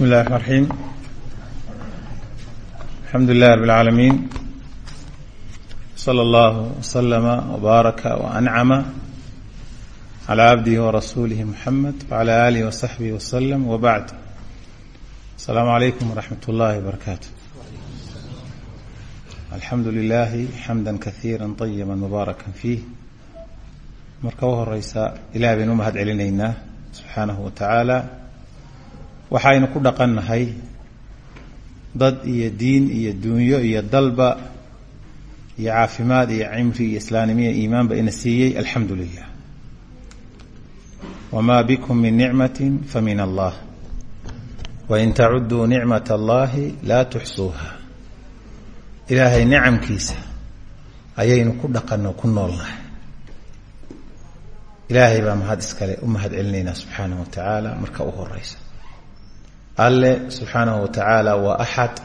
بسم الله الرحمن الرحيم الحمد لله رب العالمين صلى الله وسلم وبارك وأنعم على عبده ورسوله محمد وعلى آله وصحبه وسلم وبعد السلام عليكم ورحمة الله وبركاته الحمد لله حمدا كثيرا طيبا مباركا فيه marka u horeysa ilaah baynu u mahad celinaynaa subxaanahu wa tacaala waxaynu ku dhaqannahay dad iyo diin iyo duunyo iyo dalba iyo caafimaad iyo cimri iyo islaanimo iyo iimaanba ina siiyey alxamdu lilah wamaa bikum min nicmati famin allah. Wain tacuduu nicmat allahi laa tuxsuuha ilaahay nicamkiisa ayaynu ku dhaqanno ku noolnahay. Ilaahay baa mahad iskale u mahad celinaynaa subxaanahu wa tacaala marka u horeysa alle subxaanahu wa tacaala waa axad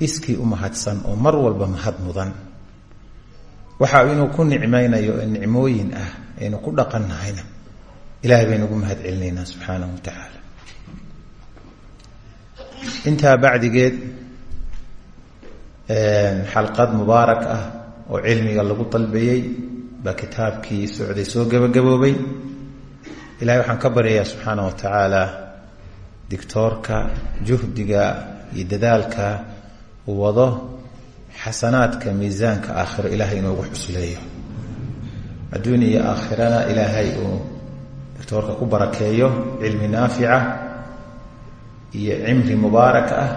iskii u mahadsan oo mar walba mahad mudan. Waxa inuu ku nicmaynayo ee nicmooyin ah aynu ku dhaqannahayna. Ilahay baynu ugu mahad celinaynaa subxaanahu wa tacaala intaa bacdigeed xalqad mubaarak ah oo cilmiga lagu dalbayey baa kitaabkii socday soo gebagaboobay ilahay waxaan ka baryayaa subxaana wa tacaala dictoorka juhdiga iyo dadaalka uu wado xasanaadka miisaanka aakhiro ilaahay inoogu xusleeyo. Adduun iyo aakhirana ilaahay uu dictoorka ku barakeeyo cilmi naafica iyo cimri mubaarak ah.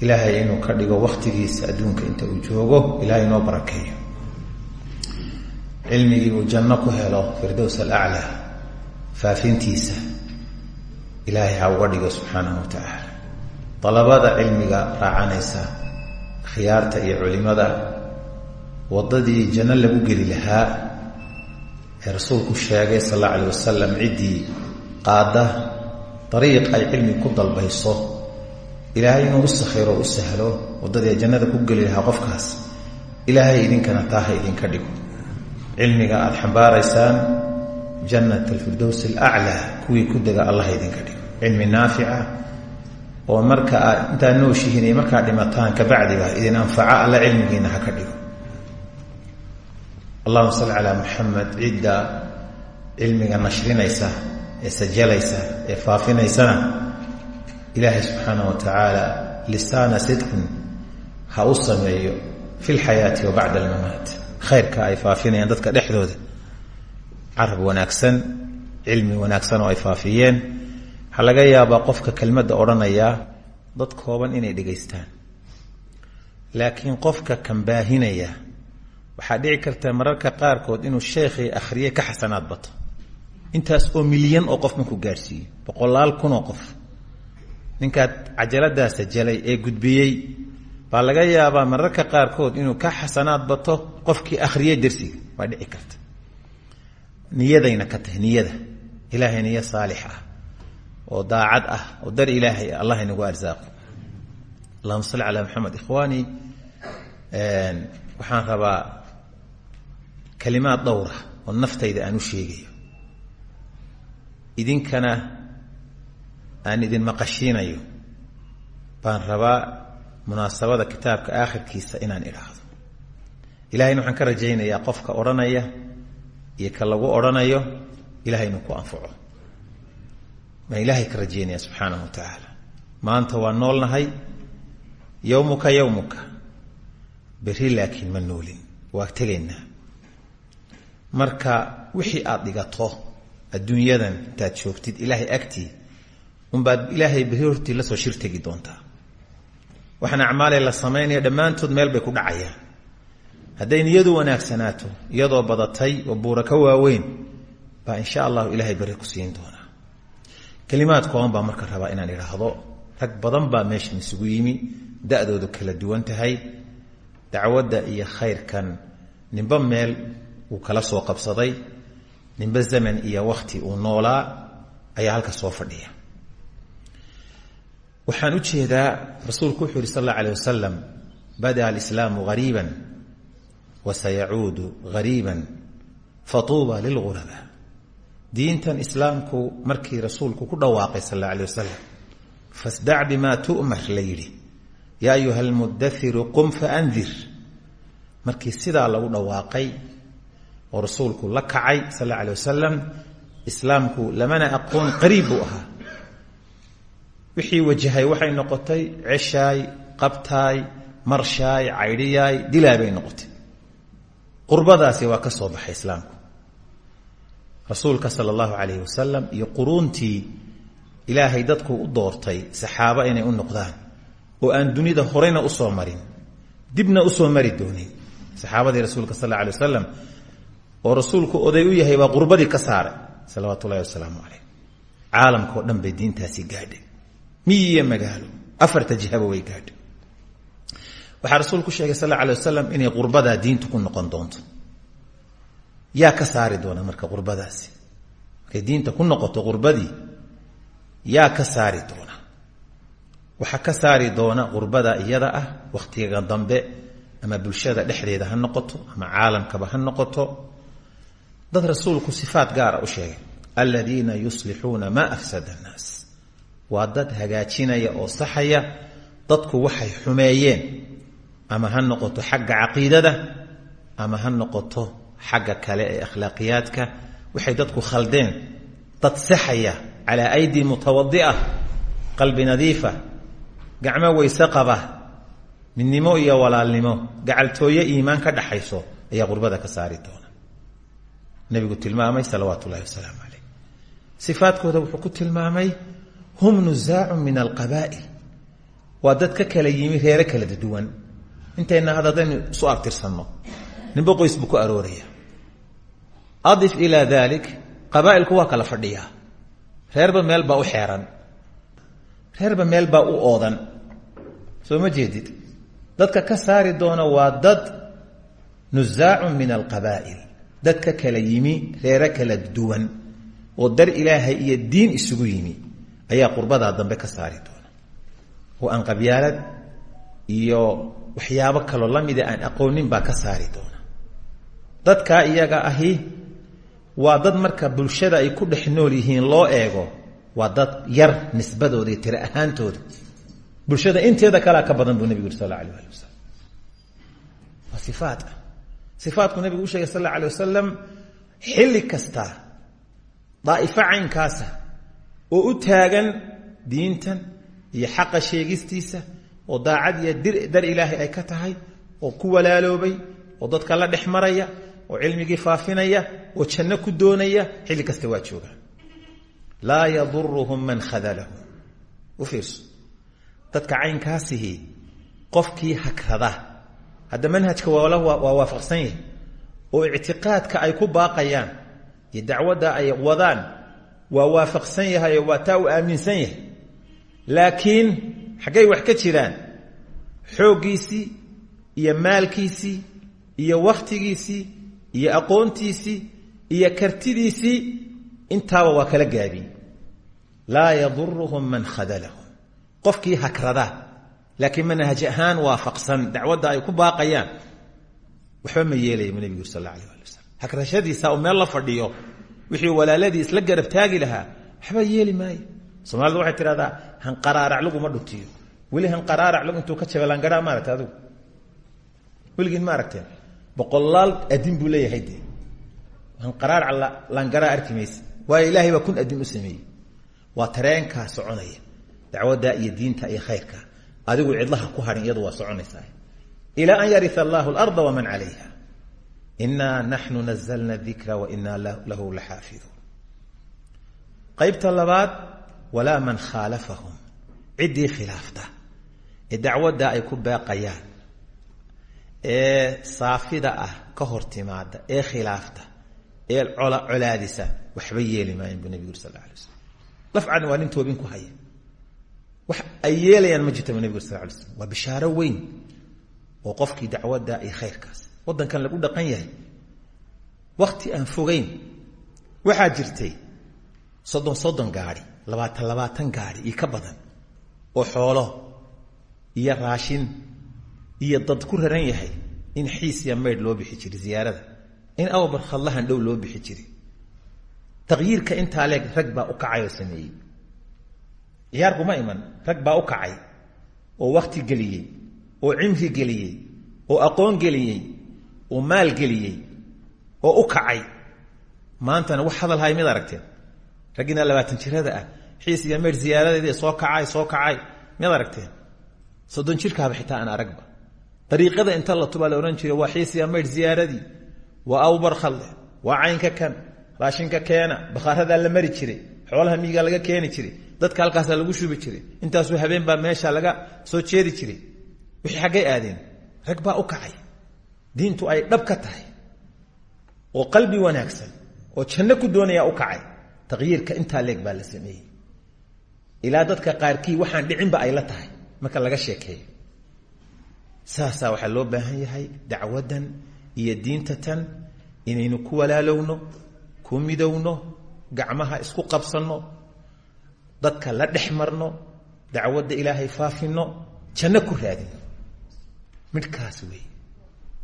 Ilaahay inuu ka dhigo wakhtigiisa adduunka inta uu joogo ilahay inoo barakeeyo. Cilmigii uu janno ku helo firdows alaclaa faafintiisa ilaahay ha uga dhigo subxaanahu wa tacaala dalabada cilmiga raacanaysa khiyaarta iyo culimada waddadii janno lagu geli lahaa ee rasuulku sheegay sal alla alayh wasalam ciddii qaada dariiq ay cilmi ku dalbayso ilaahay inuu u sakhiro u sahlo waddadii jannada ku geli lahaa qofkaas ilaahay idinkana taaha idinka dhigo. Cilmiga aada xambaaraysaan jannat alfirdows alaclaa kuwii ku dega allah idinka dhigo cilmi naafica oo marka aad intaad nooshihiin iyo markaad dhimataan kabacdiba idin anfaca alla cilmigiina ha ka dhigo allahuma salli calaa muxamed cidda cilmiga nashrinaysa ee sajalaysa ee faafinaysana ilaahay subxaanah wa tacaala lisaana sidqin ha u sameeyo fi lxayaati carab wanaagsan cilmi wanaagsan oo ay faafiyeen. Waxaa laga yaabaa qofka kelmadda odhanayaa dad kooban inay dhegaystaan. Laakiin qofka kan baahinaya waxaa dhici karta mararka qaarkood inuu sheekhii akhriyey ka xasanaad bato. Intaas oo milyan oo qof markuu gaadhsiiyo boqolaal kun oo qof. Ninkaad cajaladaas sajalay ee gudbiyey baa laga yaabaa mararka qaarkood inuu ka xasanaad bato qofkii akhriyey dersiga waa dhici karta niyadayna ka tahay niyada. Ilaahay niyo saalix ah oo daacad ah oo dar ilaahay ah allah inagu arsaaqo. Allahuma salli calaa maxamed ikhwaani. Waxaan rabaa kalimaad dhowra oo naftayda aan u sheegayo. Idinkana aan idin maqashiinayo baan rabaa munaasabada kitaabka aakhirkiisa inaan idhaahdo. Ilahayna waxaan ka rajaynayaa qofka odhanaya iyo ka lagu odhanayo ilahay inuu ku anfaco baan ilaahay ka rajaynaya subxaanahu wa tacaala maanta waa noolnahay yowmuka yowmuka berri laakiin ma noolin. Waa tegaynaa. Marka wixii aada dhigato adduunyadan intaad joogtid ilaahay agtii unbaad ilaahay berri hortii la soo shir tegi doontaa. Waxaan acmaalee la samaynaya dhammaantood meel bay ku dhacayaan hadday niyadu wanaagsanaato iyadoo badatay oo buura waaweyn baa insha allahu ilaahay berri ku siin doonaa kelimaad kooban baa marka rabaa inaan idhaahdo. Rag badan baa meeshan isugu yimi da-doodu kala duwan tahay. Dacwadda iyo khayrkan ninba meel uu kala soo qabsaday ninba zaman iyo wakhti uu noolaa ayaa halka soo fadhiya. Waxaan u jeedaa rasuulku wuxuu yihi sal alla alيh wasalam bada alislaamu gariiba wasayacuudu gariiba fatuuba lilguraba diintan islaamku markii rasuulku ku dhawaaqay sal alla alيh wasalam fasdac bimaa tu'mar la yidhi yaa ayuha almudairu qum faandir markii sidaa lagu dhawaaqay oo rasuulku la kacay sal alla alay wasalam islaamku lamana aqoon qariib buu ahaa. Wixii wajahay waxay noqotay qurbadaasi waa ka soo baxay islaamku. Rasuulka sala allahu calayhi wasalam iyo quruuntii ilaahay dadku u doortay saxaabo inay u noqdaan oo aan dunida horeyna u soo marin dibna u soo mari doonin saxaabadii rasuulka sal alay wasalam oo rasuulku oday u yahay baa qurbadii ka saaray salawaatu ullahi wasalaamu calayh caalamka dhan bay diintaasi gaadhay. Miyi iyo magaalo afarta jihaba way gaadhay waxaa rasuulku sheegay sal alay wasalam inay qurbadaa diintu ku noqon doonto. Yaa ka saari doona marka qurbadaasi. Markay diinta ku noqoto qurbadii yaa ka saari doona. Waxaa ka saari doona qurbada iyada ah wakhtiga dambe ama bulshada dhexdeeda ha noqoto ama caalamkaba ha noqoto. Dad rasuulku sifaat gaara u sheegay aladiina yuslixuuna maa afsada annaas waa dad hagaajinaya oo saxaya dadku waxay xumeeyeen ama ha noqoto xagga caqiidada ama ha noqoto xagga kale ee akhlaaqiyaadka waxay dadku khaldeen dad saxaya calaa aydi mutawadi'a qalbi nadiifa gacmo weyse qaba iyo walaalnimo gacaltooye iimaan ka dhaxayso ayaa qurbada ka saari doona. Nabigu tilmaamay salawaatu ullahi wasalaamu caleyh sifaadkooda wuxuu ku tilmaamay hum nusaacun min alqabaa'il. Waa dad ka kala yimi reere kala duwan intayna had haddaynu isu abtirsanno? Ninba qoys buu ku arooraya. Adif ilaa dalik qabaa'ilku waa kala fadhiyaa reerba meel baa u xeeran. Reerba meel baa u oodan. Soo ma jeedid? Dadka ka saari doona waa dad nusaacun min alqabaa'il. Dad ka kala yimi reere kala duwan. Oo dar ilaahay iyo diin isugu yimi. Ayaa qurbadaa dambe ka saari doona. Oo aan qabyaalad iyo waxyaabo kaloo lamida aan aqoonin baa ka saari doona. Dadkaa iyaga ahi waa dad marka bulshada ay ku dhex nool yihiin loo eego waa dad yar nisbadooda iyo tiro ahaantooda. Bulshada inteeda kalea ka badan buu nebigu yuri sal alla alay ali wasalam waa sifaat. Ah sifaatku nebigu u sal alla alay wasalam xilli kasta daa'ifo caynkaasa oo u taagan diintan iyo xaqa sheegistiisa oo daacad iyo dar ilaahay ay ka tahay oo ku walaaloobay oo dadka la dhex maraya oo cilmigii faafinaya oo janno ku doonaya xilli kasta waa joogaan laa yaduruhum man khadalahu u fiirso. Dadka caynkaasihi qofkii hagrada hadda manhajka waa waa waafaqsan oo ictiqaadka ay ku baaqayaan iyo dacwadda ay wadaan waa waafaqsan yahay oo taa aaminsan yahay. Laakiin xaggay wax ka jiraan xooggiisii iyo maalkiisii iyo wakhtigiisii iyo aqoontiisii iyo kartidiisii intaaba waa kala gaabin. Laa yaduruhum man khadalahum. Qofkii hakrada laakiin manhaj ahaan waafaqsan dacwadda ay ku baaqayaan. Waxba ma yeelaya bu nebigu sal alla alay ali fadhiyo wixii walaaladii isla garab taagi lahaa waxba yeeli maayo soomaalida waxay tidhahdaa hanqaraarac laguma dhuntiyo. Weli hanqaraarac lag intuu ka jaba langaraa maaragta adigu weligiin ma aragteen. Boqolaal adin buu leeyahay dee. Hanqaraarac langaraa arki mayse waayo ilaahay baa kun adin u sameeyey. Waa tareenkaa soconaya. Iyo diinta iyo khayrka. Adigu cidlaha ku harin iyadu waa soconaysaa. Ilaa an yaria allahu alarda waman calayha. Inaa naxnu nazalna dikra wa inaa lahu laxaafiduun qaybta labaad walaa man khaalafahum. Ciddii khilaafta ee dacwadda ay ku baaqayaan ee saafida ah ka hor timaada ee khilaafta ee colaadisa waxba yeeli maayan buu nebigu yuri sal alay slam lafcan waa nin toobin ku haya. Wax ay yeelayaan ma jirta buu nebigu yuri sal lay slam waa bishaaro weyn oo qofkii dacwadda iyo khayrkaas waddankan lagu dhaqan yahay. Wakti aan fogeyn waxaa jirtay soddon soddon gaari labaatan labaatan gaari iyo ka badan oo xoolo iyo raashin iyo dad ku raran yahay in xiis iyo maydh loo bixi jiray ziyaarada. In awbar khadlahan dhow loo bixi jiray taqyiirka intaa leeg rag baa u kacayoo sameeyey. Ciyaar kuma iman rag baa u kacay oo wakti geliyey oo cimri geliyey oo aqoon geliyey oo maal geliyey oo u kacay. Maantana wax hadal hay mid aragteen raggiina labaatan jirada ah. Xiis iyo meer ziyaaradeedii soo kacay soo kacay. Mid aragteen? Soddon jirkaaba xitaa aan aragba. Dariiqada inta la tubaa la odhan jiray waa xiis iyo meer ziyaaradii waa awbar khalde waa caynka kan raashinka keena bakhaaradaa la mari jiray xoolaha miigaa laga keeni jiray dadka halkaasaa lagu shubi jiray. Intaasuu habeen baa meesha laga soo jeedi jiray. Wixii xaggay aadeen rag u kacay. Diintu ay dhab tahay. Oo qalbi wanaagsan oo janno ku doonayaa u kacay taqyiirka intaa leeg baa la sameeyey. Ilaa dadka qaarkii waxaan dhicinba ay la tahay marka laga sheekeeyo. Saasaa waxaa loo baahan yahay dacwadan iyo diinta inaynu ku walaalowno ku midowno gacmaha isku qabsanno dadka la dhex marno dacwadda ilaahay faafino janno ku raadino midhkaas weeye.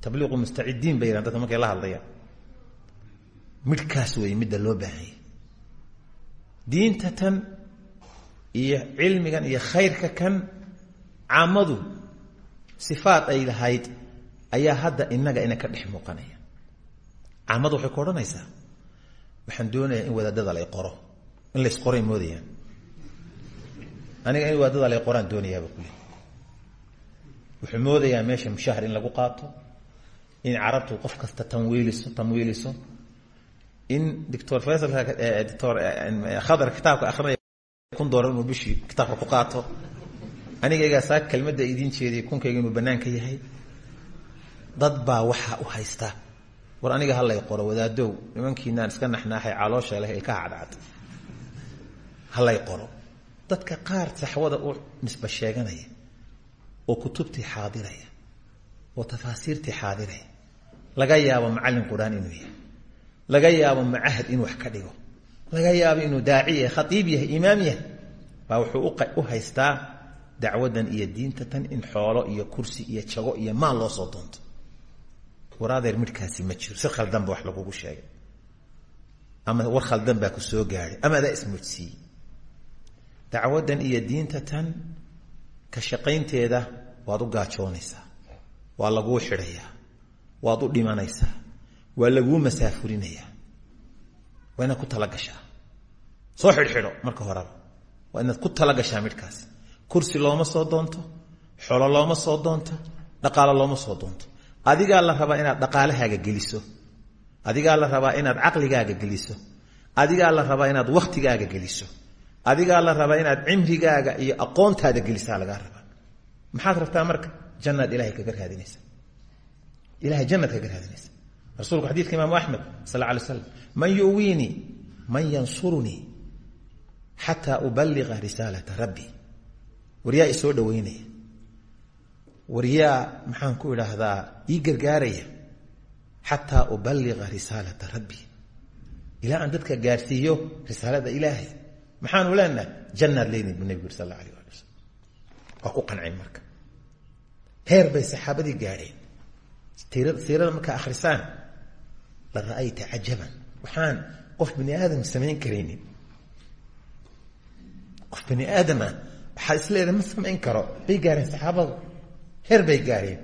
Tabliiqu mustacidiin bay yidhahan dadka markay la hadlayaan. Midhkaas weeye midda loo baahanyay diinta tan iyo cilmigan iyo khayrka kan caamadu sifaad ay lahayd ayaa hadda inaga ina ka dhex muuqanaya. Caamadu waxay ku odhanaysaa waxaan doonayaa in wadaadada lay qoro in lays moodayaan. Aniga in wadaadada lay qoraan doonayaaba kule wuxuu moodayaa meesha mushahar in lagu qaato in carabtu qof kasta tanwiiliso tamwiiliso in doctor khadar kitaabka akrinaya kun doolar inuu bishii kitaabka ku qaato anigaygaa saa kelmadda idiin jeediya kunkayga inuu banaanka yahay dad baa waxaa u haysta war aniga halay qoro wadaadow nimankiinaan iska naxnaaxay caloosha leh ilkaha cadcad halay qoro dadka qaar saxwada u nisba sheeganaya oo kutubtii xaadiraya oo tafaasiirtii xaadiraya laga yaabo macallin qur'aan inuu yahay laga yaabo macahad inuu wax ka dhigo. Laga yaabo inuu daaci yahay khaiib yahay imaam yahay. Baa wuxuu u haystaa dacwadan iyo diinta tan in xoolo iyo kursi iyo jago iyo maal loo soo doonto. Waraadeer midhkaasi ma jiro si khaldanba wax lagugu sheegay. Ama war khaldan baa ku soo gaadhay ama adaa ismujsiiyey dacwadan iyo diinta tan ka shaqaynteeda waad u gaajoonaysaa waa laguu xidhayaa waad u dhimanaysaa waa laguu masaafurinayaa waa inaad ku talagashaa soo xidhxidho marka horeba. Waa inaad ku talagashaa midhkaasi kursi looma soo doonto xolo looma soo doonto dhaqaalo looma soo doonto. Adigaa la rabaa inaad dhaqaalahaaga geliso. Adigaa la rabaa inaad caqligaaga geliso. Adigaa la rabaa inaad wakhtigaaga geliso. Adigaa la rabaa inaad cimrigaaga iyo aqoontaada gelisaa lagaa rabaa. Maxaad rabtaa marka jannaad ilahay kaga raadinaysa ilahay jannaad kaga raadinaysa rasuulku xadiidka imaamu axmed sal alla alay slam man yuwiinii man yansurunii xataa ubaliga risaalata rabbi. Waryaa isoo dhaweynaya waryaa maxaan ku idhaahdaa ii gargaaraya xataa ubaliga risaalata rabbi. Ilaa aan dadka gaarsiiyo risaalada ilaahay. Maxaanu leenahay jannaad leynay bu nebigu yuri sal alla alayh ali wasalam waa ku qanceen marka. Heer bay saxaabadii la ra'ayta cajaban. Waxaan qof bani aadam samayn karaynin. Qof bani aadama waxaa isleedahay ma samayn karo. Bay gaareen saxaabadu heer bay gaareen.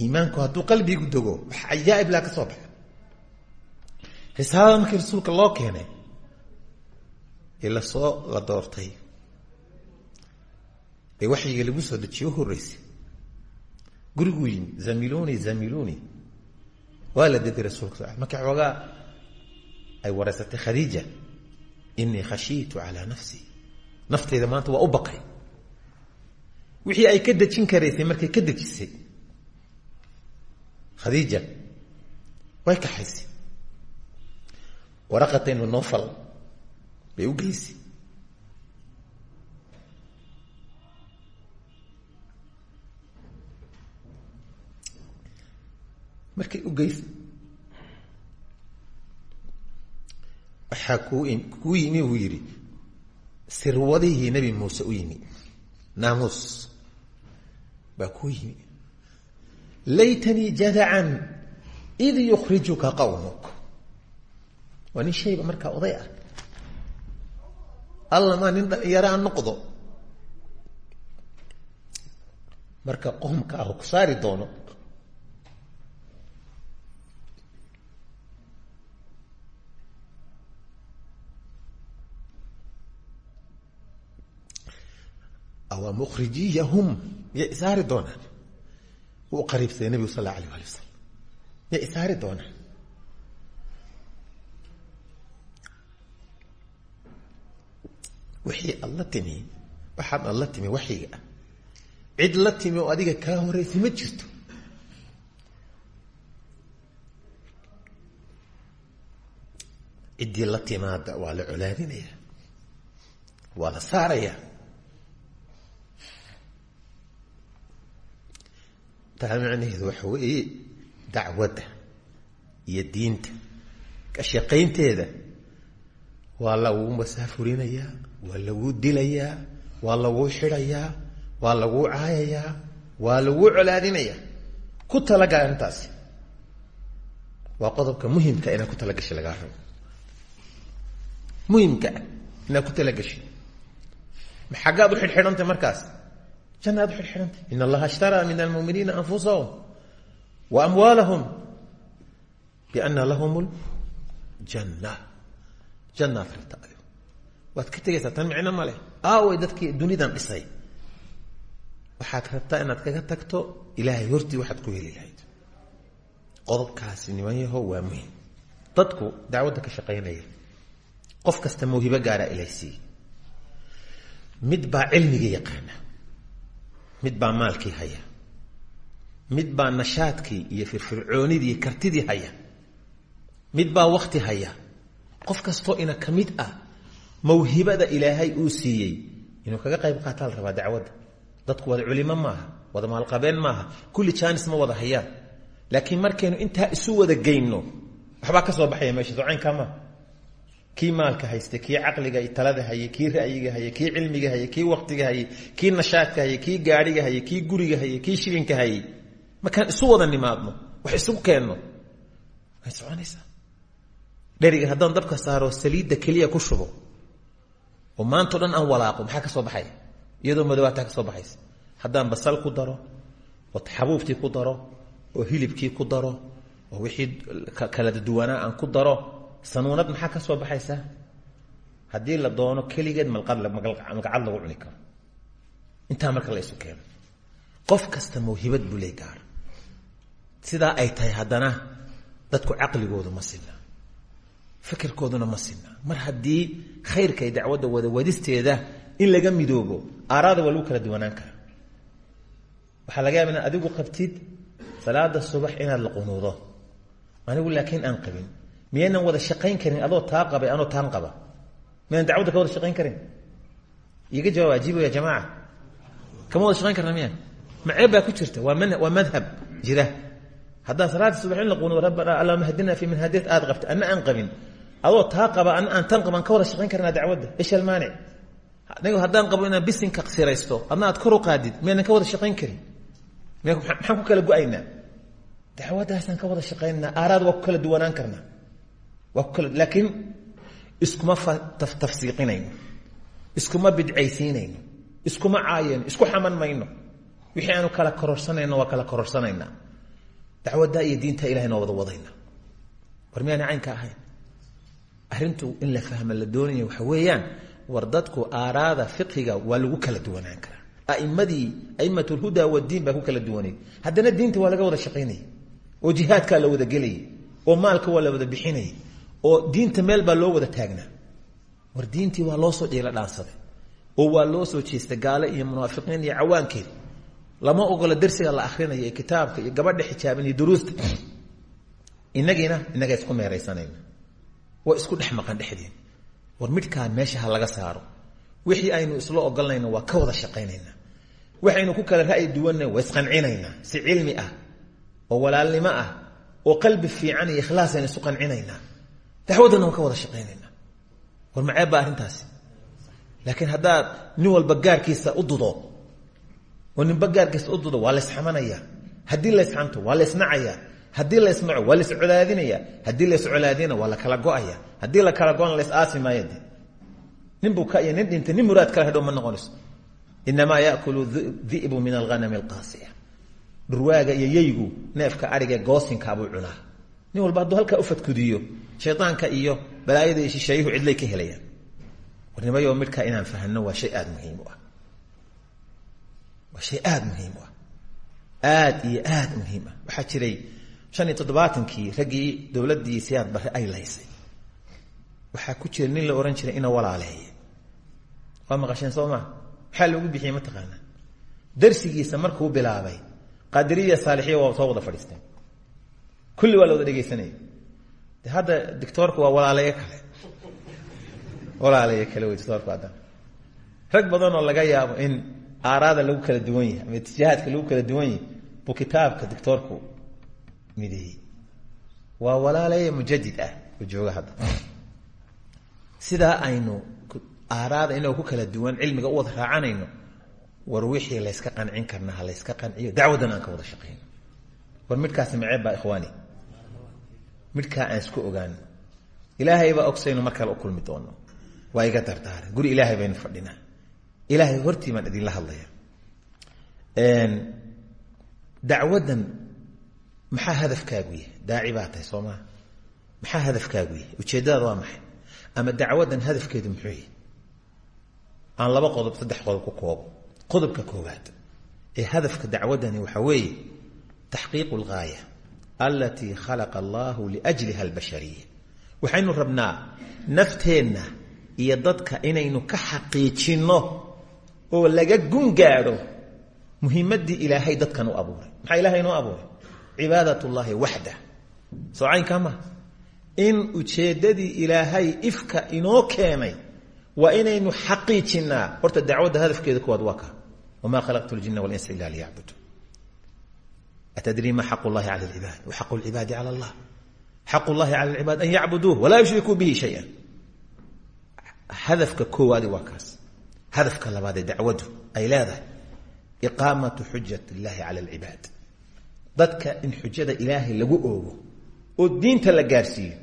Iimaanku hadduu qalbigu dego wax cajaa'ib laa ka soo baxa. Risaalada markii rasuulka loo keenay ee la soo la doortay ee waxyiga lagu soo dejiye u horreysay. Guriguu yimi zamiluni zamiluni waa la deday markii xoogaa ay wareysatay khadiija inii khashiitu calaa nafsi. Nafteyda maanta waa u baqay. Wixii ay ka dejin karaysay markay ka dejisay khadiija way kaxaysay. Waraqataynu noofal bay u markay u geysay waxaa kuu yimi uu yidhi sirwadihii muuse u yimi naamuus baa kuu yimi. Laytanii jadacan id yukhrijuka qawmuk. Waa nin shayba markaa oday ah. Alla maa nin dhalinyaro aan noqdo. Marka qoomka ah ku saari doono awa mukhrijiyahum. Miyay isaari doonaan wuu qariibsaday nebigu sal allahu alayh ali wasalam miyay isaari doonaan wixii ad la timi waxaad ad la timi waxyiga. Ah cid la timi oo adiga kaa horeysay ma jirto. Ciddii la timaada waa la colaadinaya. Waa la saaraya taa macnaheedu waxa weeye dacwadda iyo diinta. Ka shaqaynteeda waa laguu masaafurinayaa waa laguu dilayaa waa laguu xidhayaa waa laguu caayayaa waa laguu colaadinayaa. Ku talagala arrintaasi. Waa qodobka muhimka inaad ku talagashay lagaa rabo muhimka ah inaad ku talagashay. Maxaggaad u xidhxidhantay markaas jannaad u xidhxidhantay in allaha ishtaraa min almuminiina anfusahum wa amwaalahum biana lahum ljanna jannaad rabta adigu waad ka tegaysaa tan micno ma leh. Aaway dadkii dunidan dhisay. Waxaad rabtaa inaad kaga tagto ilaahay hortii waxaad ku heli lahayd. Qodobkaasi niman yaho waa muhiim dadku dacwadda ka shaqaynaya qof kasta mawhibo gaaraa ilaysiiye mid baa cilmigii yaqaana mid baa maalkii haya mid baa nashaadkii iyo firfircoonidii kartidii haya mid baa wakti haya. Qof kastoo ina ka mid ah mawhibada ilaahay uu siiyey inuu kaga qayb qaataa la rabaa dacwadda. Dadku wada culimo maaha wada maalqabeen maaha kulli jaanis ma wada hayaan. Laakiin markaynu intaa isu wada geyno waxbaa ka soo baxaya meesha socaynkaa maaha kii maalka haystay kii caqliga talada hayay kii ra'yiga hayay kii cilmiga hayay kii waktiga hayay kii nashaadka hayay kii gaadhiga hayay kii guriga hayay kii shilinka hayay. Markaan isu nimaadno? Wax isugu keenno? Way soconaysaa. Dheriga haddaan dabka saaro saliidda keliya ku shubo. Oo maantao dhan aan walaaqo maxaa ka soo baxaya iyadoo madowaataa ka soo baxaysa. Haddaan basal ku daro oo xabuubtii ku daro oo hilibkii ku daro oo wixii kala duwanaa aan ku daro sanuunad maxaa ka soo baxaysaa haddii la doono keligeed magacad lagu cuni karo. Intaa marka la keeno. Qof kasta mawhibad buu lee sidaa ay tahay haddana dadku caqligoodu ma sinna. Fikirkooduna ma sinna. Mar haddii khayrka iyo dacwadda wadawadisteeda in laga midoobo aaraada waa lagu kala duwanaan karaa. Waxaa laga yaaba inaad adigu qabtid salaada subax inaad la qunuudo. Anigu laakiin aan qabin miyaynan wada shaqayn karin? Adoo taa qabay anoo taan qaba. Miyaynan dacwadda ka wada shaqayn karin? Iga jawaab ajiibo ya jamaaca. Kama wada shaqayn karna miya maceeb ku jirta? Waa man waa madhab jira. Haddaan salaada subax in la rabbana allahuma hadina fi man hadayt aad qabta. Anna aan adoo taa qaba anna aan tan qaban ka wada shaqayn karnaa dacwadda. Ish almaanic anigu haddaan qabo inaan bisinka siraysto adna aad kor u qaadid miyaynan ka wada shaqayn karin? Maxaan ku kala go'aynaa dacwaddaasaan ka wada shaqaynanaa aaraad waa kala duwanaan karnaa laakiin iskuma tafsiiqinayno iskuma bidcaysiinayno iskuma caayayno isku xaman mayno. Wixii aanu kala kororsanayno waa kala kororsanaynaa dacwaddaa iyo diinta ilahay noo wada wadayna. War miyaana caynka ahayn? Arrintu in la fahma la doonaya waxa weeyaan war dadku aaraada fiqiga waa lagu kala duwanaan karaa. Aimadii aimat lhuda wadiin baa ku kala duwanay. Haddana diinta waa laga wada shaqaynaya oo jihaadkaa la wada gelayay oo maalka waa la wada bixinayay oo diinta meel baa loo wada taagnaa war diintii waa loo soo dhiila dhaansaday oo waa loo soo jeestay gaale iyo munaafiqiin iyo cawaankeed. Lama ogola darsiga la akrinaya ee kitaabka iyo gabadha xijaaban iyo duruusta. Inagiina inaga isku meeraysanayna. Waa isku dhex maqan dhexdeen. War midhkaa meesha ha laga saaro. Wixii aynu isla ogolnayna waa ka wada shaqaynaynaa waxaynu ku kala ra'yi duwanna waa isqancinaynaa si cilmi ah oo walaalnimo ah oo qalbi fiican iyo ikhlaas aynu isu qancinaynaa waan ka wada shaqaynaynaa. War maceeb baa arrintaasi. Laakiin haddaad nin walba gaarkiisa u dudo oo ninba gaarkiisa u dudo waa la ysxamanaya haddii la ysxanto waa la ysnacaya haddii la ysnaco waa la iscolaadinaya. Haddii la iscolaadina waa la kala go'aya. Haddii la kala go'ana la is aasi maayo de nin dhintay nin muraad kale hadhow ma noqonayso. Inamaa yaakulu di'bu min alghanami alqaasiya. Dhurwaaga iyo yeygu neefka ariga goosinkaabuu cunaa. Nin walba hadduu halkaa ufadkudiyo shaydaanka iyo balaayada iyo shisheeyuhu cidlay ka helayaan. Warnimayo midhkaa inaan fahno waa shay aada muhiim u ah. Waa shay aada muhiim u ah. Aada iyo aada muhiim ah. Waxaa jiray shan iyo toddobaatankii raggii dowladdii siyaad barre ay laysay waxaa ku jira nin la ohan jiray ina walaaleeye waa maqasheen soo maa maxaa loogu bixiyey mataqaanaa darsigiisa markuu bilaabay qaadiriya saalixiya waa soo wada fadhiisteen kulli waa la wada dhegeysanaya hadda dictoorku waa walaalayo kale. Walaalayo kale wey dictoorku haddana rag badan oo laga yaabo in aaraada lagu kala duwan yahay ama itijahaadka lagu kala duwan yahay buu kitaabka dictoorku mideeyey. Waa walaalaye mujadid ah hadda. Sidaa aynu aaraada inagoo ku kala duwan cilmiga u wada raacanayno war wixii layska qancin karna ha layska qanciyo dacwaddan aan ka wada shaqayno war midhkaasi maceeb baa ikhwaani midhkaa aan isku ogaano ilaahay baa ogsaynu mar kale kulmi doono. Waa iga dardaaran guri ilaahay baynu fadhinaa ilaahay hortii baan idinla hadlaya. Dacwaddan maxaa hadafkaagu yahay? Daaci baa tahay soo maxaa hadafkaagu yahay? Ujeeddadaada waa maxay? Ama dacwaddan hadafkeedu muxuu yahay? Aan laba qodob saddex qodob ku koobo. Qodobka koowaad ee hadafka dacwaddani waxaa weeye taxqiiqu algaaya alatii khalaqa allahu liajliha albashariya waxaynu rabnaa nafteenna iyo dadka inaynu ka xaqiijinno oo laga gun gaadho muhimaddii ilaahay dadkan u abuuray. Maxaa ilahay inoo abuuray? Cibaadat waxda soo caynkaa maha in ujeeddadii ilaahay ifka inoo keenay waa inaynu xaqiijinaa horta dacwadda hadafkeeda kuwaad waa ka. Wamaa khalaqtu ljina walinsa ila liyacbudu ma xaqu llahi cala lcibaad wa xaqu lcibaadi cala allah xaqu llahi cala lcibaad an yacbuduuh walaa yushrikuu bihi shaya hadafka koowaadi waa kaas hadafka labaadee dacwaddu ay leedahay iqaamatu xujat illahi cala alcibaad dadka in xujada ilaahay lagu oogo oo diinta la gaarsiiyo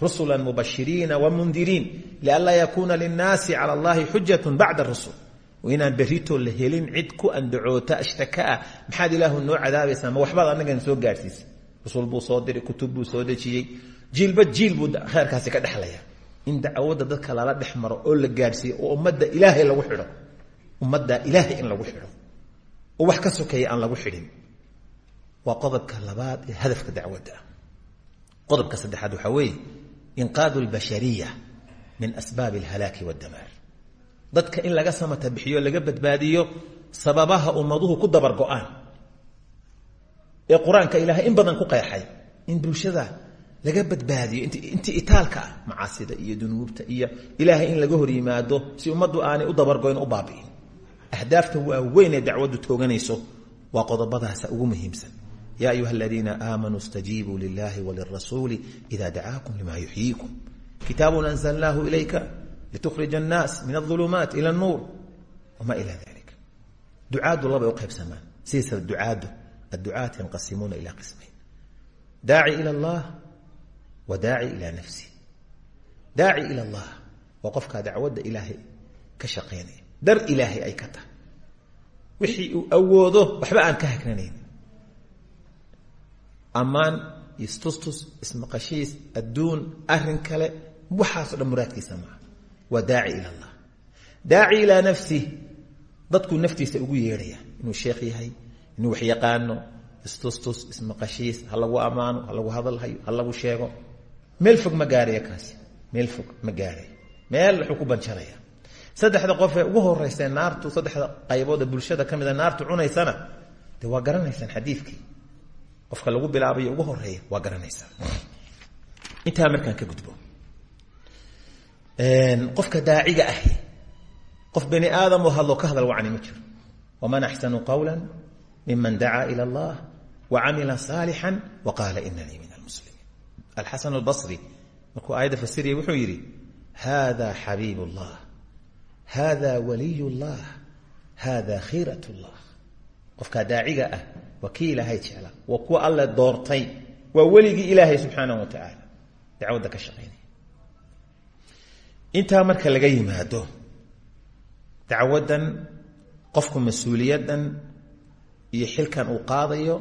rusula mubashiriina wamundiriin lianlaa yakuuna linnaasi cala allahi xujatu bacda rusul inaan berritoo la helin cid ku andacoota ashtakaa maxaad ilaahu noo cadaabaysaa? Ma waxbaad anagana soo gaarsiisay rusul buu soo diray kutub buu soo dejiyey. Jiilba jiil buu kheyrkaasi ka dhexlaya in dacwadda dadka lala dhex maro oo la gaarhsiiyo oo ummadda ilaahay lagu xidho. Ummadda ilaahay in lagu xidho. Oo wax ka sokeeya aan lagu xidhin. Waa qodobka labaad ee hadafka dacwadda. Ah qodobka saddexaad waxaa weeye inqaadu albashariya min asbaabi alhalaaki waddamaar dadka in laga samata bixiyo laga badbaadiyo sababaha ummaduhu ku dabar go'aan ee qur'aanka ilaahay in badan ku qeexay. In bulshada laga badbaadiyo intii itaalka ah macaasida iyo dunuubta iyo ilaahay in laga hor si ummaddu aanay u dabargoyn u baabi'in. Ahdaafta waaweyn ee dacwaddu tooganayso waa qodobadaasa ugu muhiimsan. Ya ayuha aladiina aamanuu اstajiibuu lilahi walirasuuli ida dacaakum lima yuxyiikum kitaabun anzalnaahu ilayka ltukhrij الnaas min aلظulumaat ilى الnuur wma ila dalik ducaaddu labay u qaybsamaan sidiisa ducaaddu adducaat yanqasimuuna ila qismayn daaci ilى اllah wa daaci ilى nafsi daaci ilى اllah waa qofkaa dacwadda ilaahay ka shaqaynaya dar ilaahay ay ka tahay wixii uu awoodo waxba aan ka hagranayn ammaan istustus ismaqashiis adduun arin kale waxaaso dhan muraadkiisa maaha waa daaci ila allah. Daaci ilaa nafsi dadkuu naftiisa ugu yeedhaya inuu sheekh yahay inuu wax yaqaano istustus ismaqashiis ha lagu ammaano ha lagu hadalhayo ha lagu sheego. Meel fog ma gaaraya kaasi. Meel fog ma gaaraya. Meel wuxuu ku banjaraya. Saddexda qofee ugu horeysee naartu saddexda qaybood ee bulshada ka mida naartu cunaysana dee waa garanaysaan xadiidkii? Qofka lagu bilaabayo ugu horreeya waa garanaysaa qofka daaciga ahi qof bani aadam oo hadloo ka hadal wacni ma jiro waman axsanu qawla miman dacaa ila allah wacamila saalixا waqaala inanii min almuslimiin alxasan albasri markuu aayadda fasiriyay wuxuu yidhi hada xabiib اllah hada waliy اllah hada khiirat اllah qofkaa daaciga ah waa kii ilaahay jeclaa waa kuwa alle doortay waa weligii ilaahay subxaanaه wa tacaala dacwadda ka shaqaynaya intaa marka laga yimaado dacwaddan qofku mas'uuliyaddan iyo xilkan uu qaadayo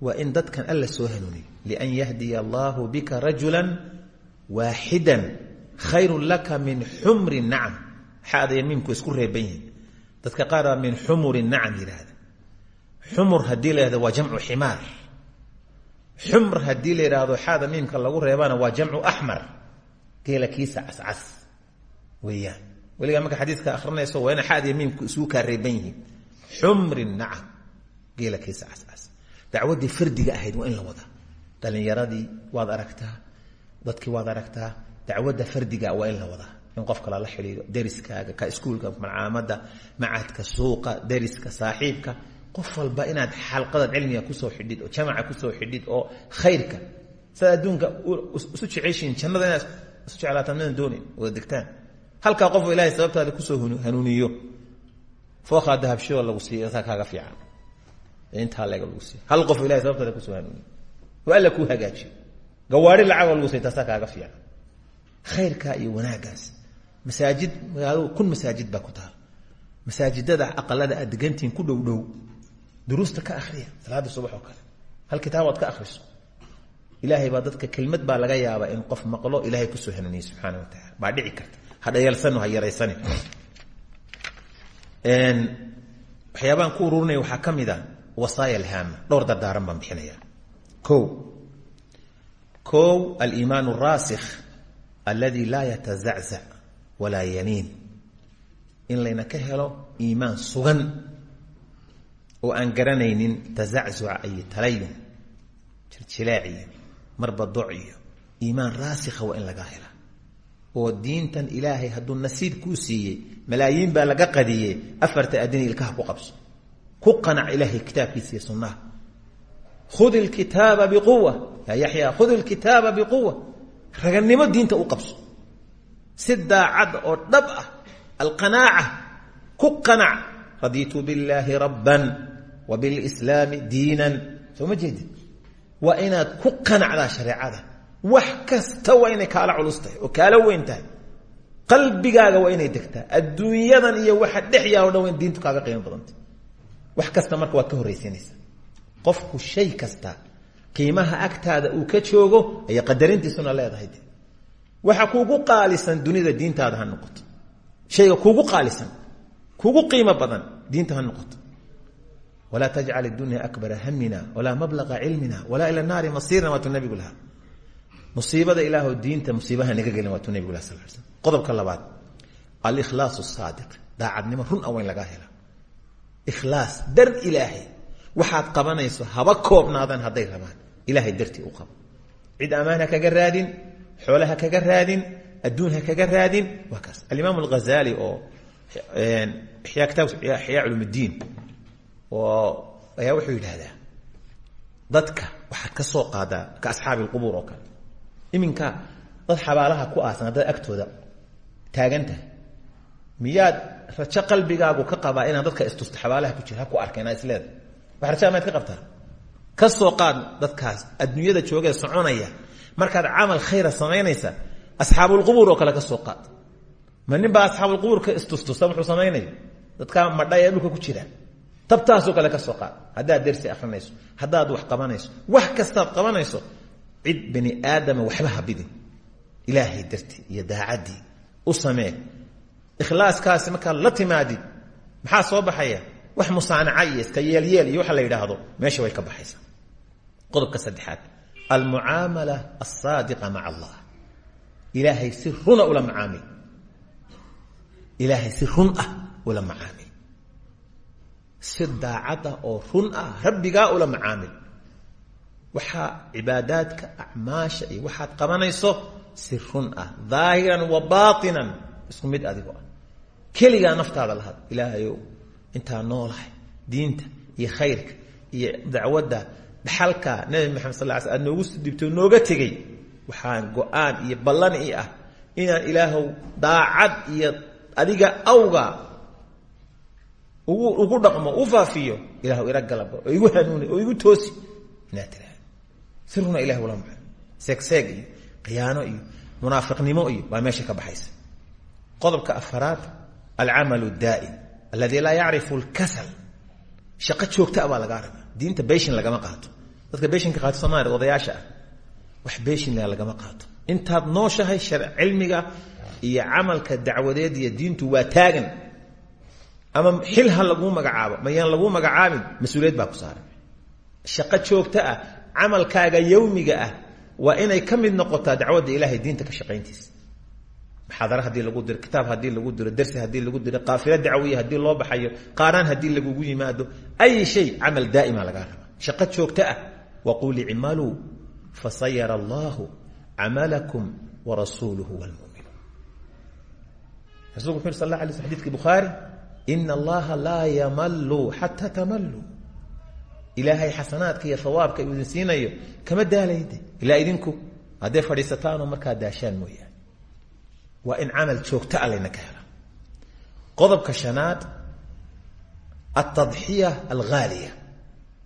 waa in dadkan alla soo hanuuniyo lian yahdiya allahu bika rajula waaxidan khayrun laka min xumri nacam. Xaadaya miimku isku reeban yihiin dadka qaar baa min xumuri nacam yidhaahda. Xumur haddii la yhahdo waa jamcu ximaar. Xumr haddii la yidhaahdo xaada miimka lagu reebana waa jamcu axmar geela kiisa cascas weeyaan weligaa marka xadiiska akrinayso waa ina xaadiya miimku isugu kaa reeban yihiin xumri nacam geela kiisa cascas dacwaddii fardiga ahayd waa in la wadaa dhalinyaradii waad aragtaa dadkii waad aragtaa dacwadda fardiga waa in la wadaa in qofka lala xidhiiro deriskaaga ka iskuulka malcaamada macadka suuqa deriska saaxiibka qof walba inaad xalqadaad cilmiga ku soo xidhid oo jamaca ku soo xidhid oo khayrka sidaad adduunka isu jeceshiin jannada inaad isu jeclaataan degtaan halkaa qof ilahay sababtaada ku soo hanuuniyo. Fookaa dahabshoo lagu siiyo saa kaaga fiican. Intaa leega lagu siiyo. Hal qof ilahay sababtaada ku soo hanuuniyo. Oo alla kuu hagaajiyo gawaari lagu siiy taasaa kaaga fiican. Khayrkaa iyo wanaagaas masaajid magaaladu kun masaajid baa ku taal. Masaajidada aqalada aad ku dhow dhow. Duruusta ka akriya salaada subax oo kale. Hal kitaab ka akriso ilaahay baa dadka kelmad laga yaabaa in qof maqlo ilahay ku soo hanuuniye subxaana wa taala baa dhici karta ha dhayalsano ha yaraysani. Waxyaabaan ku ururinaya waxaa ka mid a wasaaya alhaama dhowr dardaaran baan bixinaya o kow aliimaan araasikh aladi laa yatazaczac walaa yaniin. In layna ka helo iimaan sugan oo aan garanaynin tazaczuca iyo talayun jirjilaac iyo marbadoc iyo. Iimaan raasikha in laga hela oo diintan ilaahay hadduu nasiib kuu siiyey malaayiin baa laga qadiyey afarta adini ilkaha ku qabso. Ku qanac ilaahay kitaabkiisa iyo sunnaha. Khud ilkitaaba biquwa yaa yaxyaa khud ilkitaaba biquwa raganimo diinta u qabso. Si daacad oo dhab ah alqanaaca ku qanac. Radiitu billaahi rabban wa bilslaami diinan. Soo ma jeedid waa inaad ku qanacdaa shareecada wax kasta waa inay kaala culus oo kaala weyn tahay. Qalbigaaga waa inay degtaa. Adduunyadan iyo waxa dhex yaa o dhan waa in diintu kaaga qiimo badantay. Wax marka waad ka horraysiinaysaa. Qofku shay kasta qiimaha agtaada uu ka joogo ayay qadarintiisuna leedahay. Waxa kuugu qaalisan dunida diintaada ha noqoto. Shayga kuugu qaalisan kuugu qiimo badan diinta ha noqoto. Walaa tajcal idunya akbara hamina walaa mablaqa cilmina walaa ila naari masiirna waatuu nabigu lahaa musiibada ilaahoo diinta musiibaha naga gelin lah sal slam qodobka labaad alikhlaas saadiq daacadnimo run a wayn lagaa hela ikhlaas dar ilaahay. Waxaad qabanayso haba koobnaadaan hadday rabaan. Ilaahay dartii u qabo. Cid ammaan ha kaga raadin xoole ha kaga raadin adduun ha kaga raadin waa kaas. Alimaam alghazali oo yaa kitaab ixyaa culum ddiin oo ayaa wuxuu yidhaahdaa dadka waxaad ka soo qaadaa ka asxaabi alqubuur oo kale iminka dad xabaalaha ku aasan haddaad agtooda taagan tahay miyaad rajo qalbigaagu ka qabaa inaad dadka istusta xabaalaha ku jira ku arkeen isleeda wax rajaa maad ka qabtaa ka soo qaad dadkaas adduunyada joogee soconaya markaad camal khayra samaynaysa asxaabulqubuur oo kale ka soo qaad. Ma nin baa asxaabulqubuur ka istustusa muxuu samaynayo. Dadkaa madha ee dhulka ku jira. Tabtaasoo kale ka soo qaad. Haddaad dersi akrinayso haddaad wax qabanayso wax kastaad qabanayso cid bani aadama waxba habidin ilaahay dartii iyo daacaddii u samee. Ikhlaaskaasi markaad la timaadid maxaa soo baxaya? Wax musaanaca iyo iska yeelyeel iyo waxa la yidhaahdo meesha way ka baxaysaa. Qodobka saddexaad almucaamala alsaadiqa maca allah. Ilaahay si runa ula macaamil ilaahay si run ah ula macaamil si daacad ah oo run ah rabbigaa ula macaamil waxaa cibaadaadka acmaasha iyo waxaad qabanayso si run ah. Daahiran wa baatinan. Isku mid adigoo ah lahad ilaahayow intaa noolahay. Diinta iyo khayrka iyo dacwadda dhaxalka nabi maxamed sal ly sl noogu dhibto nooga tegey. Waxaan go'aan iyo ballan i ah inaan ilaahow daacad iyo adiga awga ugu dhaqmo u faafiyo. Ilaahw ira galaba oo igu hanuuni igu toosi. Inaad si runa ilahi ula maa seegseeg iyo iyo munaafiqnimo iyo baa meesha ka baxaysa. Qodobka afaraad alcamal daa'im aladi laa yacrifu lkasal shaqo joogta a baa lagaa rabaa diinta beshin lagama qaato. Dadka beshinka qaato somalia odayaasha ah. Wax beshinla lagama qaato. Intaad nooshahay cilmiga iyo camalka dacwadeed iyo diintu waa taagan. Ama xil ha magacaabo mayaan laguu magacaabin mas'uuliyad baa ku saaran shaqo joogto ah camalkaaga yowmiga ah waa inay ka mid noqotaa dacwadda diinta ka shaqayntiisa maxaadara haddii lagu diro kitaab haddii lagu diro dersi haddii lagu diro qaafilo dacwiya haddii loo baxayo qaaraan haddii lagugu yimaado ay shay camal daa'ima lagaa rabaa joogto ah. Waqul icmaluu fasayara allahu camalakum warasuuluhu wlmuminuun rasulku wuxu sal la alay sl xadidki bukhaari ina allaha laa yamalu xataa tamaluu ilaahay xasanaadka iyo hawaabka idin siinayo kama daalayde. Ilaa idinku hadday fadhiisataanoo markaa daashaan mooyaane. Waa in camal joogto a layna ka hela qodobka shanaad altadxiya alghaaliya.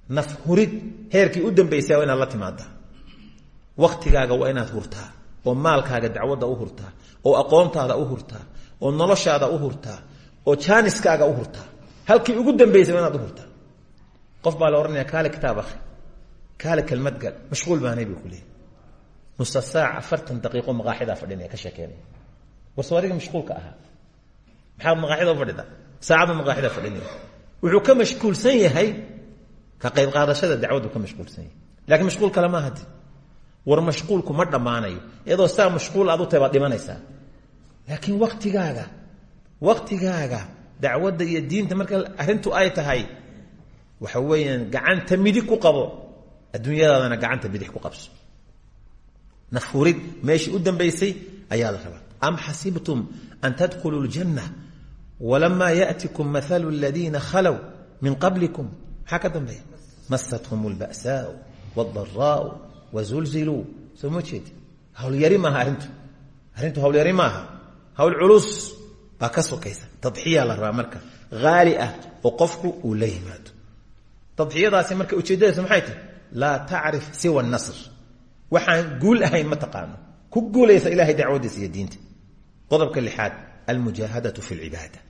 Naf hurid heerkii u dambaysaa waa inaad la timaadaa. Waktigaaga waa inaad hurtaa oo maalkaaga dacwadda u hurtaa oo aqoontaada u hurtaa oo noloshaada u hurtaa oo jaaniskaaga u hurtaa. Halkii ugu dambaysay waa inaad u hurtaa qof baa la ohanaya kaale kitaab akri kaale kelmad gal. Mashquul baanay buu ku leeyay nusa saac afartan daqiiqo maqaaxidaa fadhinaya ka sheekeynaya. Warso adiga mashquulka ahaa. Maxaad maqaaxida fadhida? Saacadda maqaaxida fadhinaya. Wuxuu ka mashquulsan yahay ka qayb qaadashada dacwaddu ka mashquulsan yahay. Lakiin mashquul kale maaha de war mashquulku ma dhammaanayo. Iyadoo saa mashquul aad u tahay baad dhimanaysaa. Laakiin waktigaaga waktigaaga iyo diinta marka waxa weeyaan gacanta midig ku qabo adduunyadaadana gacanta bidix ku qabso. Nafhurid meeshii u dambaysay ayaad rabaa. Am xasibtum an tadkuluu ljanna walamaa yaatikum maalu ladiina khalow min qablikum? Maxaa ka dambeeya? Masathum lbasaau wdaraau wazulziluu. Soo ma jeed? Hawlyari maaha arintu arrintu hawlyari maaha. Hawl culus baa ka sokaysa. La rabaa marka. Haali ah oo qofku tadxiyadaasi marka ujeeddadiisu maxay tahay? Laa tacrif siwa nasr waxaan guul ahayn ma taqaano. Ku guulaysa ilahay dacwadiisa iyo diinta. Qodobka lixaad almujaahadatu fi lcibaada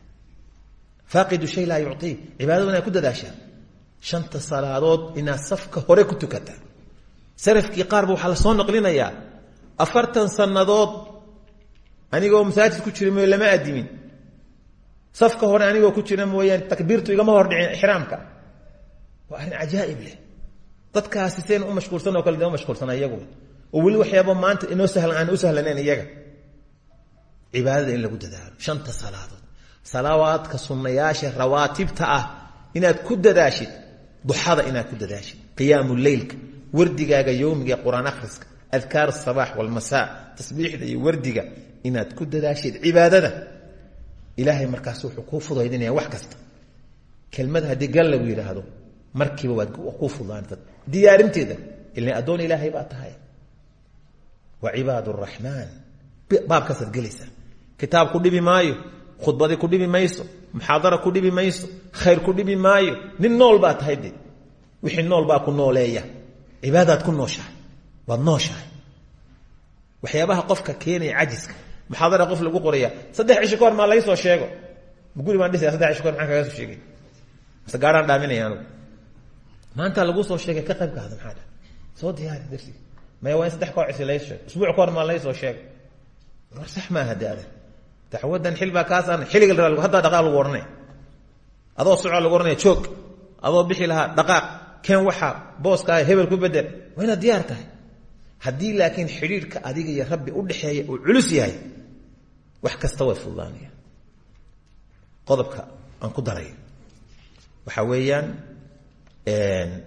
faaqidu shay laa yucii cibaadadu ku dadaashaa shanta salaadood inaad safka hore ku tukataa. Sarafkii qaarba waxaa la soo noqlinayaa afartan sannadood anigoo masaajid ku jira mooye lama adimin safka hore anigoo ku jira mooyaane takbiirtu igama hordhicin ixraamka waa arrin cajaa'ib leh. Dadkaasi seen u mashquulsan oo kale de u mashquulsana iyagu oo weli waxyaaba maanta inoo sahlan aan u sahlaneyn iyaga. Cibaadada lagu dadaalo shanta salaadood. Salawaadka sunnayaasha rawaatibta ah inaad ku dadaashid. Duxada inaad ku dadaashid. Qiyaamu leylka wardigaaga yowmiga qur'aan akhriska. Adkaar asabax walmasaa tasbiixda iyo wardiga inaad ku dadaashid cibaadada. Ilaahay markaas wuxuu kuu fudaydinaya wax kasta. Kelmad haddii gal lagu yidhaahdo markiiba waad kuu fudaanta diyaarinteeda ila addoon ilaahay baa tahay. Wa cibaad raxmaan baabkaasaad gelaysaa kitaab ku dhibi maayo khudbadi ku dhibi mayso muxaadara ku dhibi mayso khayr ku dhibi maayo nin nool baa tahay de wixii nool baa ku nooleeya. Cibaadaad ku nooshahay. Waad nooshahay. Waxyaabaha qofka keenaya cajiska. Muxaadara qof lagu qoraya saddex cisho ka hor maa laysoo sheego. Guri baan dhisaya saddex cisho ka hor kaga soo sheegay? Mase anugu maanta laguu soo sheegay ka qayb qaada maxaa soo diyaari darsiga maya waa saddex koo cisi lays sheego usbuuc ka hor maa laysoo war sax maaha de adeer dacwadan xil xilliga la haddaa dhaqaaq lagu ohanaya adoo socaa lagu ohanaya joog. Adoo bixi lahaa dhaqaaq. Keen waxaa booska hebel ku bedel. Waa inaad diyaar tahay. Haddii laakiin xidhiirhka adiga iyo rabbi u dhexeeya uu culus yahay wax kasta way fududaanayaan. Qodobka aan ku daray. Waxaa weeyaan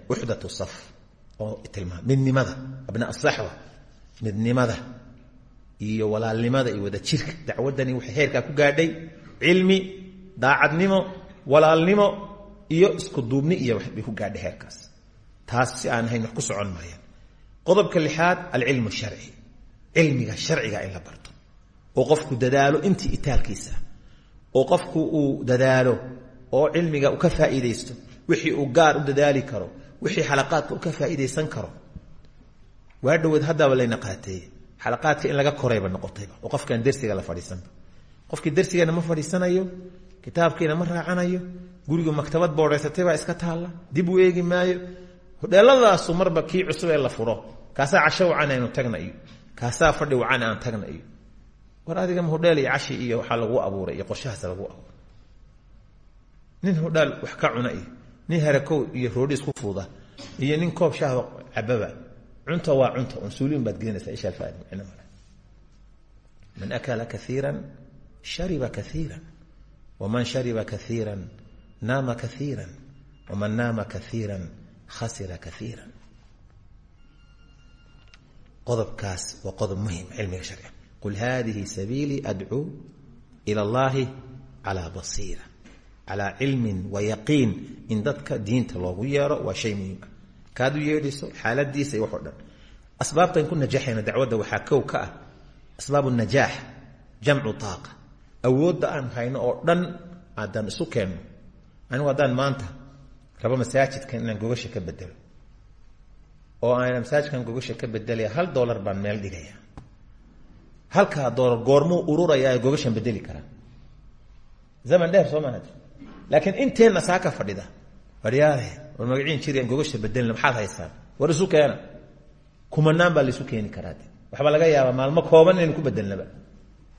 uxdatu saf oo tilmaam midnimada abnaa saxwa midnimada iyo walaalnimada iyo wada jirka. Dacwaddani waxay heerkaa ku gaadhay cilmi daacadnimo walaalnimo iyo isku duubni iyo waxbay ku gaadhay heerkaas. Taas si aan ahayn wax ku socon maayaan. Qodobka lixaad alcilmu sharci. Cilmiga sharciga in la barto. Oo qofku dadaalo intii itaalkiisa. Oo qofku uu dadaalo oo cilmiga faa'iidaysto wixii uu gaar u dadaali karo wixii xalaqaadka uu ka faa'iidaysan karo. Waa dhoweed haddaaba layna qaateeye xalaqaadka in laga korayba noqotayba oo qofkaan dersiga la fadhiisanba qofkii darsigeena ma fadhiisanayo kitaabkiina ma raacanayo guriga maktabad boodhaysatay iska taalla dib u eegi maayo. Hodheeladaasu marba kii cusub ee la furo kaasaa casho wacan aynu tagna iyo kaasaa fadhi wacan aan tagna iyo war adiga ma hodheel iyo cashi iyo waxaa lagu abuuray iyo qorshahaas lagu abuuray. Nin hodhaal wax ka cuna iyo nin harakow iyo roodhi isku fuuda iyo nin koob shahba cababa cunta waa cunta unsuuliin baad gelinaysaa isha alfaadi man akala kaiira shariba kaiira waman shariba kaiira naama kaiira waman naama kaiira khasira kaiira qodobkaas waa qodob muhiim cilmiga sharciga. Qul hadihi sabiilii adcuu ila allahi calaa basiira calaa cilmin wa yaqiin in dadka diinta loogu yeero waa shay muhiim ah kaad u yeedhayso xaaladiisa iyo wax o dhan asbaabtan ku najaxayna dacwadda waxaa kow ka ah asbaab najaax jamcu taaqa awoodda aan hayno oo dhan haddaan isu keenno anigu haddaan maanta rabo masaajidkan inaan gogasha ka bedelo oo aan masaajidkan gogasha ka bedelaya hal doolar baan meel dhigaya halkaa doolar goormuu ururayaa gogashan bedeli karaa zaman dheer soo maaha laakiin inteenna saaka fadhida. Fadhiyaale war magaciin jirian gogasha bedelina maxaad haysaan? War isu keena. Kumanaan baa laisu keeni karaa waxbaa laga yaabaa maalmo kooban inaynu ku bedelnaba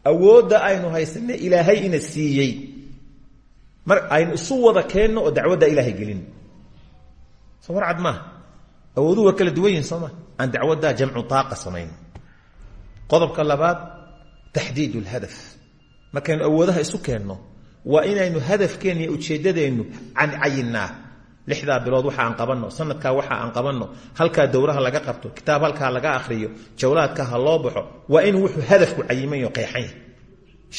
awoodda aynu haysana ilaahay ina siiyey. Mar aynu isu keenno oo dacwadda ilaahay gelin. Soo war cad maaha. Awooduhu waa kala aan dacwaddaa jamcu taaqa samayno qodobka labaad taxdiid lhadaf markaynu awoodaha isu keenno waa inaynu hadafkeenna iyo ujeeddadeennu cayinnaa lixdaa bilood waxa aan qabanno sanadkaa waxa aan qabanno. Halkaa dowraha laga qabto kitaab halkaa laga akhriyo jawlaadka ha loo baxo. Waa in wuxuu hadafku cayimayo qeexan yahay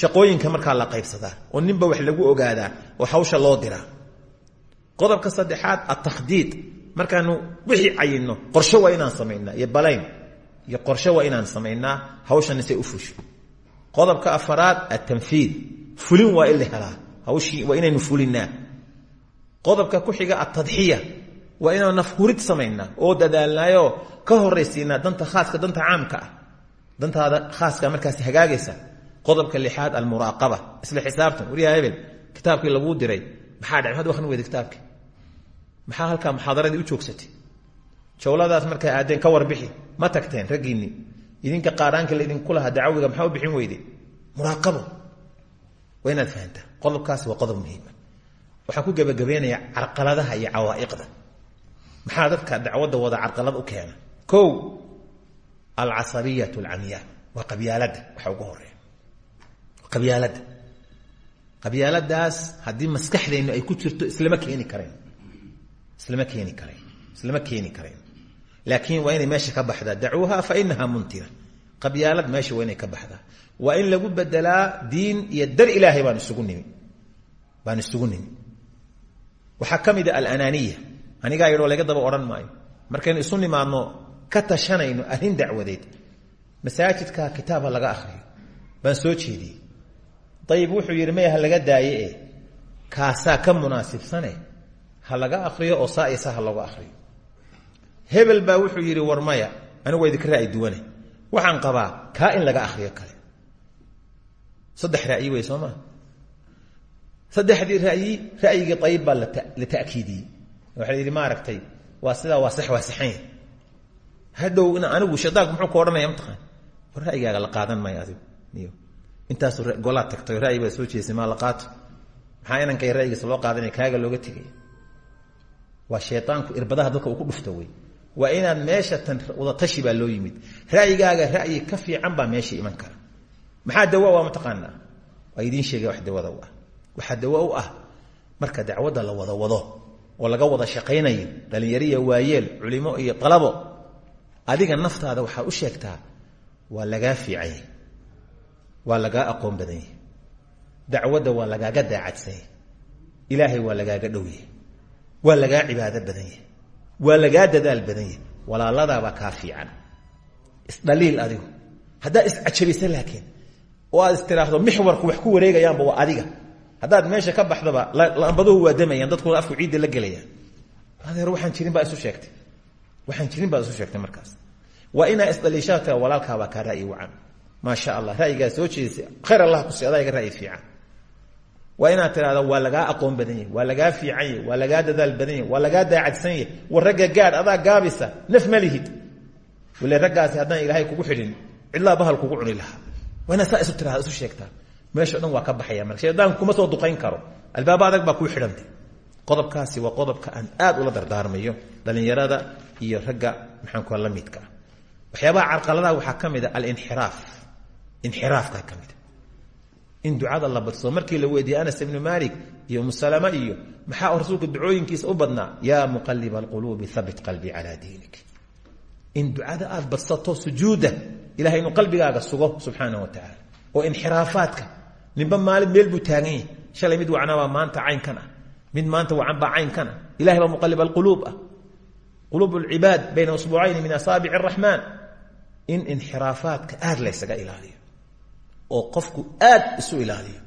shaqooyinka markaa la qaybsadaa oo ninba wax lagu ogaadaa oo hawsha loo diraa. Qodobka saddexaad atakhdiid markaanu wixii cayinno qorshe waa inaan samaynaa iyo balayn iyo qorshe waa inaan samaynaa hawshana say u fusho qodobka afaraad atanfiid fulin waa in la helaa. Hawshii waa inaynu fulinaa. Qodobka ku xiga atadxiya waa inaan nafhurid samaynaa oo dadaalnaayoo ka horaysiinaa danta khaaska danta caamka ah. Dantaada khaaska markaas hagaagaysa. Qodobka lixaad almuraaqaba. Isla xisaabtan waryaha hebel kitaabkii laguu diray. Maxaa dhacay? Maxad akhrin weyda kitaabkii. Maxaa halkaa muxaadaradii u joogsatay? Jawladaas markay aadeen ka warbixi ma tagteen raggiinnii idinka qaaraanka laydinku lahaa dacwiga maxaa u bixin weyday? Muraaqabo waa inaad fahantaa. Qodobkaasi waa qodob muhiima waxaan ku gebagabeynayaa carqaladaha iyo cawaa'iqda. Maxaa dadka dacwadda wada carqalad u keena? Kow alcasabiyat alcamyaa waa qabyaaladda. Waxa ugu horreeya qabyaaladda. Qabyaaladaas haddii maskaxdeennu ay ku jirto islama keeni karayn islama keeni karayn islama keeni karayn laakiin waa inay meesha ka baxdaa. Dacuuha fa inahaa muntina qabyaalad meesha waa inay ka baxdaa waa in lagu bedelaa diin iyo dar ilaahay baan isugu nimi. Baan isugu nimi. Waxaa ka mid a alanaaniya anigaa yidhoo laga daba odhan maayo. Markaynu isu nimaadno ka tashanayno arrin dacwadeed. Masaajidka kitaab ha laga akhriyo. Baan soo jeediyey. Ayib wuxuu yidhi maya ha laga daaye e kaasaa ka munaasibsane ha laga akriyo oo saa iyo saa ha looga akriyo hebel baa wuxuu yidhi akriyo saddex ra'yi wey soo maa saddexdii ra'yi ra'yigii ayib baa la ta'kiidiyey. Waxa la yidhi maaragtay waa sidaa waa sax waa saxanya hadhow anigu shaydaanku muxuu ka odhanaya mataqaan war ra'yigaaga la qaadan maayo adigu iyo intaasu golaa tagtay ra'yi baa soo jeesay maa la qaato. Maxaa inankay ra'yigiisa loo qaadanaya kaaga looga tegaya waa shaydaanku irbadaha dadka uu ku dhufta wey. Waa maxaa dawa u ah mataqaanaa waa idiin sheegaya wax dawada u ah. Dawa u ah marka dacwadda la wada wado oo laga wada shaqaynayo dhalinyariya waayeel culimo iyo qalabo adiga naftaada waxaa u sheegtaa waa lagaa fiicanya waa lagaa aqoon badan yahy dacwadda waa lagaaga daacadsan yahy ilaahay waa lagaaga dhow yahy waa lagaa cibaado badan yahy waa lagaa dadaal badan yahy walaaladaabaa kaa fiican. Isdhaliil adigu. Haddaad iscajabisa laakiin oo aad istiraahdo mixwarku wax ku wareegayaanba waa adiga. Haddaad meesha ka baxdaba lambaduhu waa damayaan dadkuna afku ciidda la gelayaan. Adeer waxaan jirin baa isu sheegtay. Waxaan jirin baa isu sheegtay markaas. Waa inaa isdhaliishaa tira walaalkaabaa kaa ra'yi wacan. Maasha allah ra'yigaa soo jeedisay. Khayr allah kusi adaa iga ra'yi fiican. Waa inaad tidhahda waa lagaa aqoon badan yahy waa lagaa fiican yahy waa lagaa dadaal badan yahy waa lagaa daacadsan yahy war ragga gaadh adaa gaabisa naf ma lihid. Wale raggaasi ilaahay kugu xidhin cidlaa bahal kugu cuni lahaa waa inaad saa isu tirahda isu sheegtaa meesha dhan waa ka baxaya marka. Shaydaanku kuma soo duqayn karo. Albaaba baa kuu xidhantay qodobkaasi waa qodobka aan aad ula dardaarmayo dhallinyarada iyo ragga maxaanku la midka. Ah waxyaabaha carqaladaha waxaa ka mid a alinxiraaf. Inxiraafkaa ka mid in ducada la badsado markii la weydiiyey anas ibnu malik iyo umusalama iyo maxaa rasuulka ducooyinkiisa u badnaa? Yaa muqaliba alquluubi habit qalbii calaa diinik. In ducada aad badsato sujuuda ilahay inuu qalbigaaga sugo subxaana wa tacaala oo inxiraafaadka. Ninba maalin meel buu taagan shalay mid wacnabaa maanta caynkan ah mid maanta wacan baa caynkan ah ilahay baa muqalib alquluub ah. Quluub lcibaad bayna usbuucayni min asaabici araxmaan in inxiraafaadka aad la ysaga ilaaliyo. Oo qofku aad isu ilaaliyo.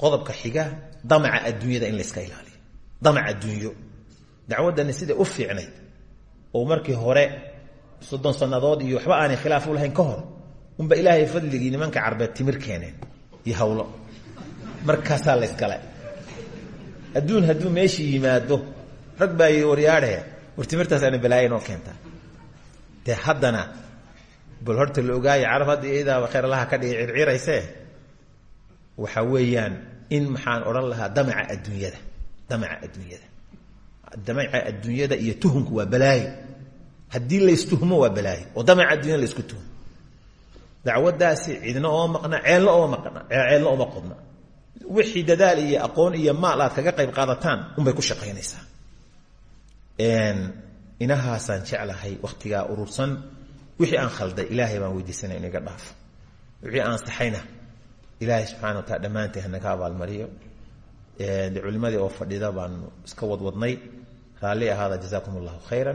Qodobka xiga damaca adduunyada in layska ilaaliyo. Damac adduunyo. Dacwaddani siday u fiicnayd. Oo markii hore soddon sannadood iyo waxba aanay khilaaf u lahayn ka hor unba ilaahay fadligii nimanka carbeed timir keeneen iyo hawlo. Markaasaa la ysgala adduun hadduu meeshii yimaado rag baa yii waryaadhe war timirtaas aana balaayo inoo keentaa dee haddana bal horta la ogaayo carab hadda iyadaa kheyrlaha ka dhigay circirayse waxa weeyaan in maxaan odhan lahaa damaca adduunyada damaca adduunyada. Damaca adduunyada iyo tuhumku waa balaayo haddii laystuhmo waa balaayo oo damaca addunyada laysku tuhmo dacwadaasi cidna oo maqna ceelna oo maqna ceelna ooma qodna. Wixii dadaal iyo aqoon iyo maal aad kaga qayb qaadataan unbay ku shaqaynaysaa. Inahaasaan jeclahay wakhtigaa urursan wixii aan khalday ilaahay baan weydiisanay inu iga wixii aan saxayna ilaahay subxana wa taala dhammaantii hanaga abaalmariyo. Culimadii oo fadhida baanu iska wadwadnay. Raalli ahaada jazaakum allahu khayra